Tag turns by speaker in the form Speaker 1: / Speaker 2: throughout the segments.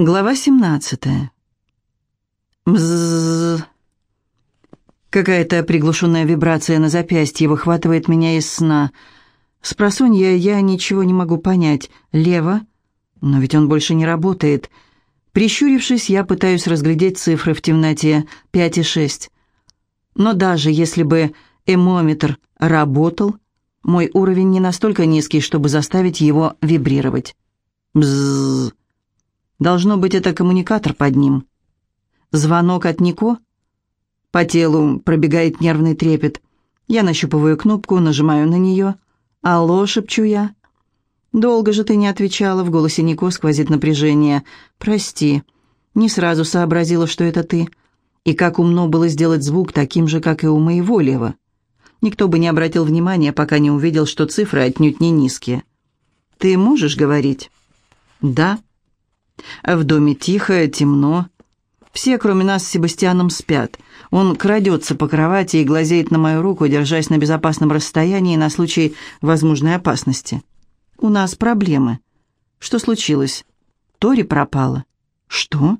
Speaker 1: Глава 17. Бзззз. Какая-то приглушенная вибрация на запястье выхватывает меня из сна. С я ничего не могу понять. Лево? Но ведь он больше не работает. Прищурившись, я пытаюсь разглядеть цифры в темноте. Пять и шесть. Но даже если бы эмометр работал, мой уровень не настолько низкий, чтобы заставить его вибрировать. Бзззз. Должно быть, это коммуникатор под ним. Звонок от Нико? По телу пробегает нервный трепет. Я нащупываю кнопку, нажимаю на нее. «Алло», — шепчу я. «Долго же ты не отвечала», — в голосе Нико сквозит напряжение. «Прости, не сразу сообразила, что это ты. И как умно было сделать звук таким же, как и у моего лева. Никто бы не обратил внимания, пока не увидел, что цифры отнюдь не низкие. Ты можешь говорить?» «Да». В доме тихо, темно. Все, кроме нас с Себастьяном, спят. Он крадется по кровати и глазеет на мою руку, держась на безопасном расстоянии на случай возможной опасности. У нас проблемы. Что случилось? Тори пропала. Что?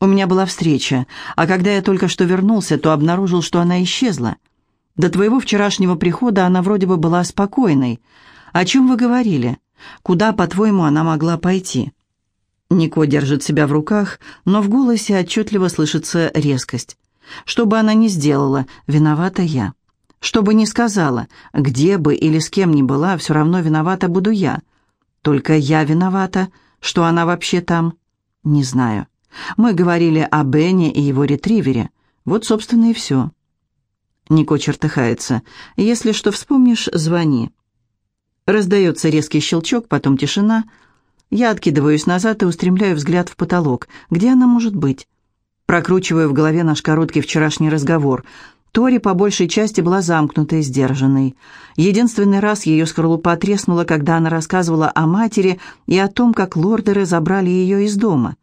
Speaker 1: У меня была встреча, а когда я только что вернулся, то обнаружил, что она исчезла. До твоего вчерашнего прихода она вроде бы была спокойной. О чем вы говорили? Куда, по-твоему, она могла пойти?» Нико держит себя в руках, но в голосе отчетливо слышится резкость. Что бы она ни сделала, виновата я. Что бы ни сказала, где бы или с кем ни была, все равно виновата буду я. Только я виновата, что она вообще там? Не знаю. Мы говорили о Бене и его ретривере. Вот, собственно, и все. Нико чертыхается. «Если что вспомнишь, звони». Раздается резкий щелчок, потом тишина — я откидываюсь назад и устремляю взгляд в потолок. Где она может быть? Прокручиваю в голове наш короткий вчерашний разговор. Тори по большей части была замкнутой и сдержанной. Единственный раз ее скорлупа треснула, когда она рассказывала о матери и о том, как лордеры забрали ее из дома.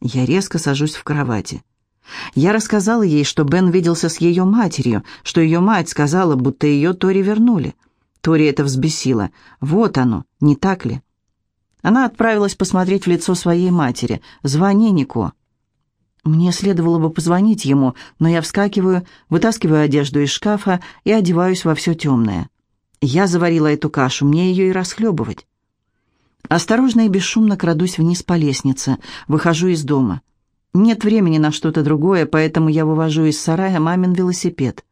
Speaker 1: Я резко сажусь в кровати. Я рассказала ей, что Бен виделся с ее матерью, что ее мать сказала, будто ее Тори вернули. Тори это взбесило. Вот оно, не так ли? Она отправилась посмотреть в лицо своей матери. «Звони, Нико». Мне следовало бы позвонить ему, но я вскакиваю, вытаскиваю одежду из шкафа и одеваюсь во все темное. Я заварила эту кашу, мне ее и расхлебывать. Осторожно и бесшумно крадусь вниз по лестнице, выхожу из дома. Нет времени на что-то другое, поэтому я вывожу из сарая мамин велосипед.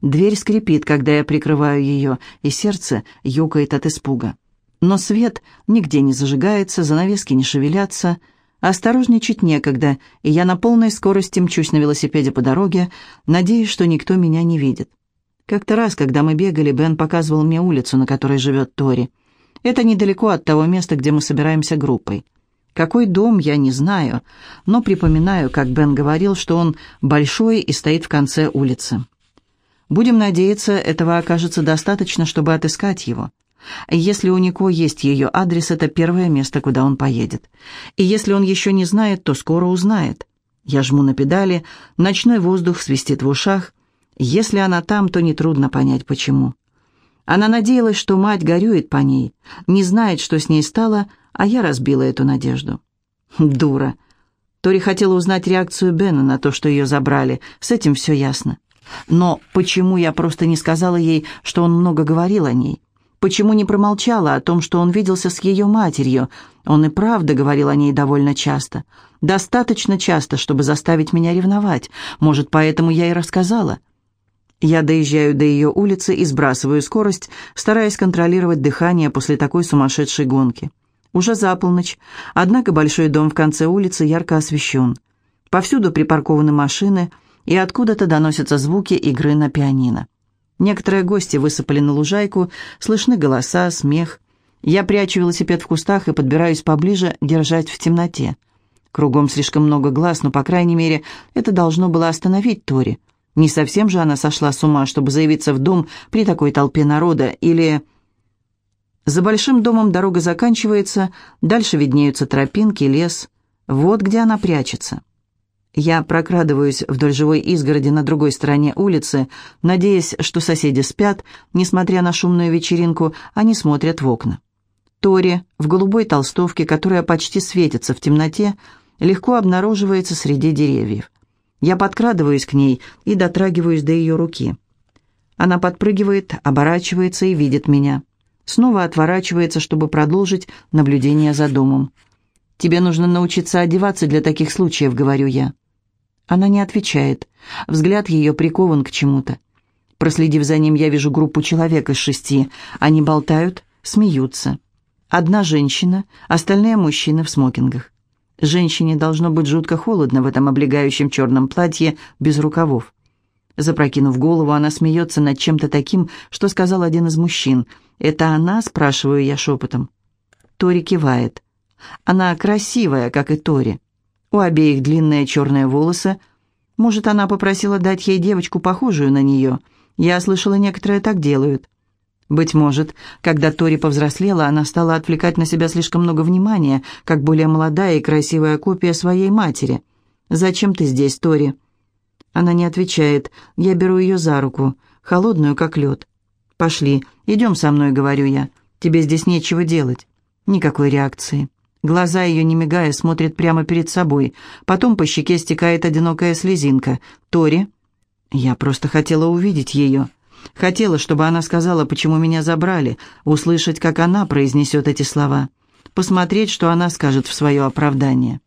Speaker 1: Дверь скрипит, когда я прикрываю ее, и сердце ёкает от испуга. Но свет нигде не зажигается, занавески не шевелятся. Осторожничать некогда, и я на полной скорости мчусь на велосипеде по дороге, надеясь, что никто меня не видит. Как-то раз, когда мы бегали, Бен показывал мне улицу, на которой живет Тори. Это недалеко от того места, где мы собираемся группой. Какой дом, я не знаю, но припоминаю, как Бен говорил, что он большой и стоит в конце улицы. Будем надеяться, этого окажется достаточно, чтобы отыскать его. Если у Нико есть ее адрес, это первое место, куда он поедет. И если он еще не знает, то скоро узнает. Я жму на педали, ночной воздух свистит в ушах. Если она там, то нетрудно понять, почему. Она надеялась, что мать горюет по ней, не знает, что с ней стало, а я разбила эту надежду. Дура. Тори хотела узнать реакцию Бена на то, что ее забрали. С этим все ясно. Но почему я просто не сказала ей, что он много говорил о ней? Почему не промолчала о том, что он виделся с ее матерью? Он и правда говорил о ней довольно часто. Достаточно часто, чтобы заставить меня ревновать. Может, поэтому я и рассказала. Я доезжаю до ее улицы и сбрасываю скорость, стараясь контролировать дыхание после такой сумасшедшей гонки. Уже за полночь, однако большой дом в конце улицы ярко освещен. Повсюду припаркованы машины, и откуда-то доносятся звуки игры на пианино. Некоторые гости высыпали на лужайку, слышны голоса, смех. Я прячу велосипед в кустах и подбираюсь поближе, держать в темноте. Кругом слишком много глаз, но, по крайней мере, это должно было остановить Тори. Не совсем же она сошла с ума, чтобы заявиться в дом при такой толпе народа, или... За большим домом дорога заканчивается, дальше виднеются тропинки, лес. Вот где она прячется. Я прокрадываюсь вдоль живой изгороди на другой стороне улицы, надеясь, что соседи спят, несмотря на шумную вечеринку, они смотрят в окна. Тори в голубой толстовке, которая почти светится в темноте, легко обнаруживается среди деревьев. Я подкрадываюсь к ней и дотрагиваюсь до ее руки. Она подпрыгивает, оборачивается и видит меня. Снова отворачивается, чтобы продолжить наблюдение за домом. «Тебе нужно научиться одеваться для таких случаев», — говорю я. Она не отвечает. Взгляд ее прикован к чему-то. Проследив за ним, я вижу группу человек из шести. Они болтают, смеются. Одна женщина, остальные мужчины в смокингах. Женщине должно быть жутко холодно в этом облегающем черном платье без рукавов. Запрокинув голову, она смеется над чем-то таким, что сказал один из мужчин. «Это она?» – спрашиваю я шепотом. Тори кивает. Она красивая, как и Тори. У обеих длинные черные волосы. Может, она попросила дать ей девочку, похожую на нее. Я слышала, некоторые так делают. Быть может, когда Тори повзрослела, она стала отвлекать на себя слишком много внимания, как более молодая и красивая копия своей матери. «Зачем ты здесь, Тори?» Она не отвечает. Я беру ее за руку, холодную, как лед. «Пошли, идем со мной», — говорю я. «Тебе здесь нечего делать». Никакой реакции. Глаза ее, не мигая, смотрят прямо перед собой. Потом по щеке стекает одинокая слезинка. «Тори?» Я просто хотела увидеть ее. Хотела, чтобы она сказала, почему меня забрали, услышать, как она произнесет эти слова, посмотреть, что она скажет в свое оправдание.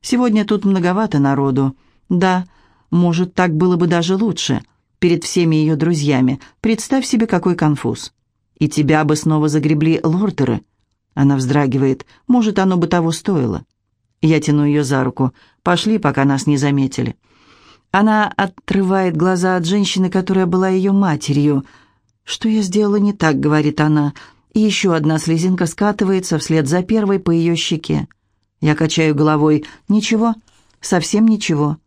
Speaker 1: Сегодня тут многовато народу. Да, может, так было бы даже лучше. Перед всеми ее друзьями. Представь себе, какой конфуз. И тебя бы снова загребли лордеры. Она вздрагивает. Может, оно бы того стоило. Я тяну ее за руку. Пошли, пока нас не заметили. Она отрывает глаза от женщины, которая была ее матерью. «Что я сделала не так?» — говорит она. И еще одна слезинка скатывается вслед за первой по ее щеке. Я качаю головой. «Ничего, совсем ничего».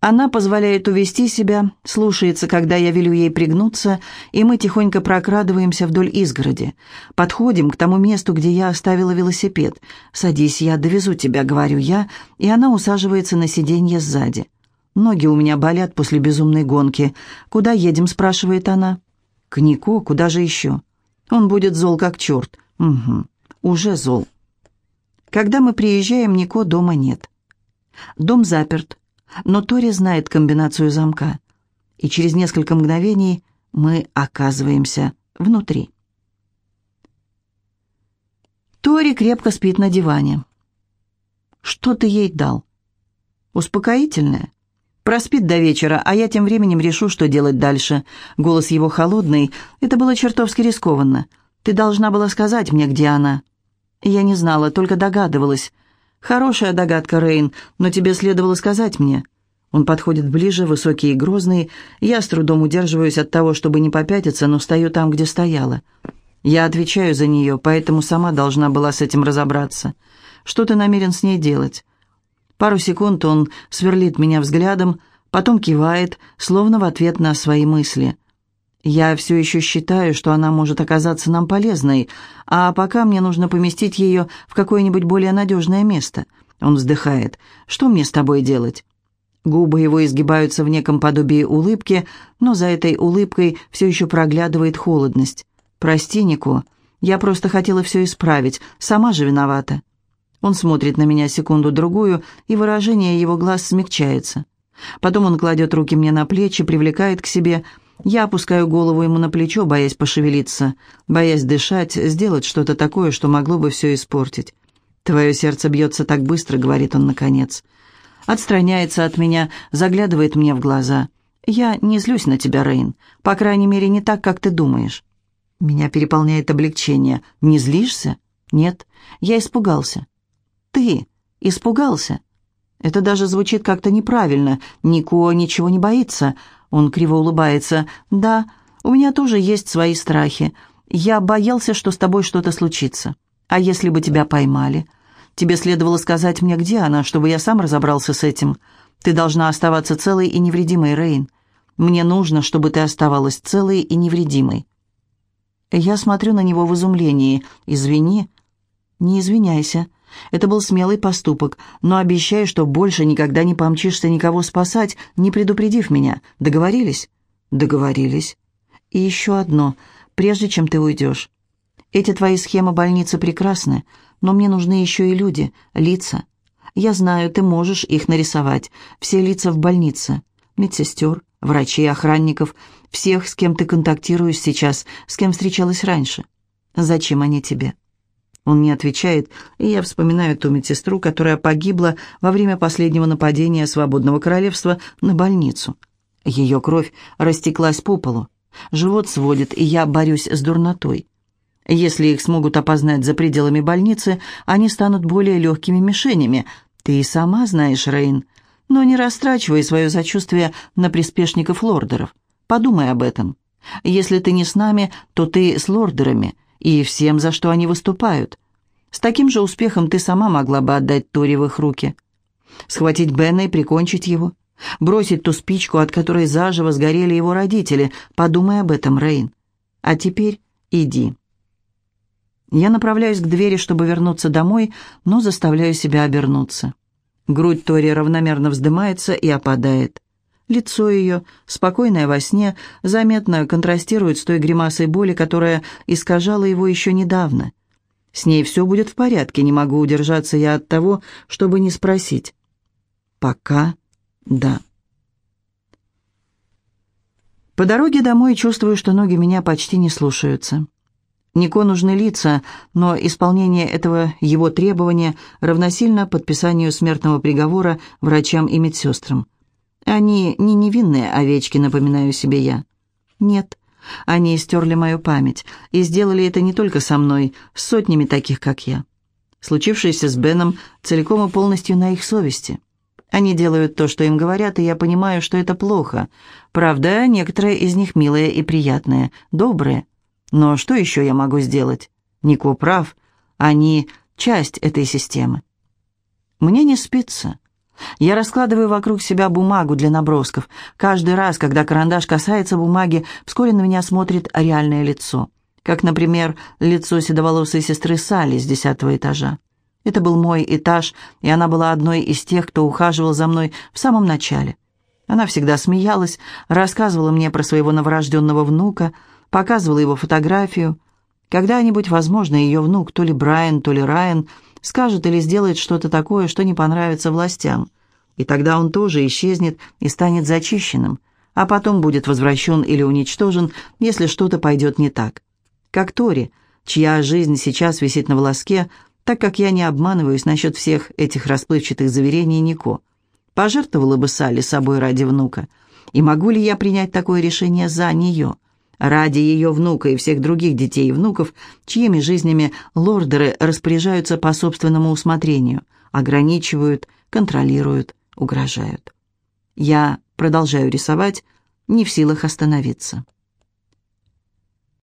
Speaker 1: Она позволяет увести себя, слушается, когда я велю ей пригнуться, и мы тихонько прокрадываемся вдоль изгороди. Подходим к тому месту, где я оставила велосипед. «Садись, я довезу тебя», — говорю я, и она усаживается на сиденье сзади. Ноги у меня болят после безумной гонки. «Куда едем?» — спрашивает она. «К Нико, куда же еще?» «Он будет зол как черт». «Угу, уже зол». Когда мы приезжаем, Нико дома нет. Дом заперт, но Тори знает комбинацию замка, и через несколько мгновений мы оказываемся внутри. Тори крепко спит на диване. «Что ты ей дал?» «Успокоительное?» Проспит до вечера, а я тем временем решу, что делать дальше. Голос его холодный. Это было чертовски рискованно. Ты должна была сказать мне, где она. Я не знала, только догадывалась. «Хорошая догадка, Рейн, но тебе следовало сказать мне». Он подходит ближе, высокий и грозный. Я с трудом удерживаюсь от того, чтобы не попятиться, но стою там, где стояла. Я отвечаю за нее, поэтому сама должна была с этим разобраться. Что ты намерен с ней делать? Пару секунд он сверлит меня взглядом, потом кивает, словно в ответ на свои мысли. Я все еще считаю, что она может оказаться нам полезной, а пока мне нужно поместить ее в какое-нибудь более надежное место. Он вздыхает. «Что мне с тобой делать?» Губы его изгибаются в неком подобии улыбки, но за этой улыбкой все еще проглядывает холодность. «Прости, Нико, я просто хотела все исправить, сама же виновата». Он смотрит на меня секунду-другую, и выражение его глаз смягчается. Потом он кладет руки мне на плечи, привлекает к себе – я опускаю голову ему на плечо, боясь пошевелиться, боясь дышать, сделать что-то такое, что могло бы все испортить. «Твое сердце бьется так быстро», — говорит он наконец. Отстраняется от меня, заглядывает мне в глаза. «Я не злюсь на тебя, Рейн. По крайней мере, не так, как ты думаешь». Меня переполняет облегчение. «Не злишься?» «Нет, я испугался». «Ты испугался?» Это даже звучит как-то неправильно. Нико ничего не боится. Он криво улыбается. «Да, у меня тоже есть свои страхи. Я боялся, что с тобой что-то случится. А если бы тебя поймали? Тебе следовало сказать мне, где она, чтобы я сам разобрался с этим. Ты должна оставаться целой и невредимой, Рейн. Мне нужно, чтобы ты оставалась целой и невредимой». Я смотрю на него в изумлении. «Извини». «Не извиняйся. Это был смелый поступок, но обещай, что больше никогда не помчишься никого спасать, не предупредив меня. Договорились?» «Договорились. И еще одно, прежде чем ты уйдешь. Эти твои схемы больницы прекрасны, но мне нужны еще и люди, лица. Я знаю, ты можешь их нарисовать. Все лица в больнице. Медсестер, врачей, охранников, всех, с кем ты контактируешь сейчас, с кем встречалась раньше. Зачем они тебе?» Он не отвечает, и я вспоминаю ту медсестру, которая погибла во время последнего нападения Свободного Королевства на больницу. Ее кровь растеклась по полу. Живот сводит, и я борюсь с дурнотой. Если их смогут опознать за пределами больницы, они станут более легкими мишенями. Ты и сама знаешь, Рейн. Но не растрачивай свое сочувствие на приспешников лордеров. Подумай об этом. Если ты не с нами, то ты с лордерами и всем, за что они выступают. С таким же успехом ты сама могла бы отдать Тори в их руки. Схватить Бена и прикончить его. Бросить ту спичку, от которой заживо сгорели его родители. Подумай об этом, Рейн. А теперь иди. Я направляюсь к двери, чтобы вернуться домой, но заставляю себя обернуться. Грудь Тори равномерно вздымается и опадает. Лицо ее, спокойное во сне, заметно контрастирует с той гримасой боли, которая искажала его еще недавно. С ней все будет в порядке, не могу удержаться я от того, чтобы не спросить. Пока да. По дороге домой чувствую, что ноги меня почти не слушаются. Нико нужны лица, но исполнение этого его требования равносильно подписанию смертного приговора врачам и медсестрам. Они не невинные овечки, напоминаю себе я. Нет, они стерли мою память и сделали это не только со мной, с сотнями таких, как я. Случившееся с Беном целиком и полностью на их совести. Они делают то, что им говорят, и я понимаю, что это плохо. Правда, некоторые из них милые и приятные, добрые. Но что еще я могу сделать? Нико прав. Они часть этой системы. Мне не спится. Я раскладываю вокруг себя бумагу для набросков. Каждый раз, когда карандаш касается бумаги, вскоре на меня смотрит реальное лицо. Как, например, лицо седоволосой сестры Салли с десятого этажа. Это был мой этаж, и она была одной из тех, кто ухаживал за мной в самом начале. Она всегда смеялась, рассказывала мне про своего новорожденного внука, показывала его фотографию. Когда-нибудь, возможно, ее внук, то ли Брайан, то ли Райан, скажет или сделает что-то такое, что не понравится властям. И тогда он тоже исчезнет и станет зачищенным, а потом будет возвращен или уничтожен, если что-то пойдет не так. Как Тори, чья жизнь сейчас висит на волоске, так как я не обманываюсь насчет всех этих расплывчатых заверений Нико. Пожертвовала бы Салли собой ради внука. И могу ли я принять такое решение за нее? Ради ее внука и всех других детей и внуков, чьими жизнями лордеры распоряжаются по собственному усмотрению, ограничивают, контролируют, угрожают. Я продолжаю рисовать, не в силах остановиться.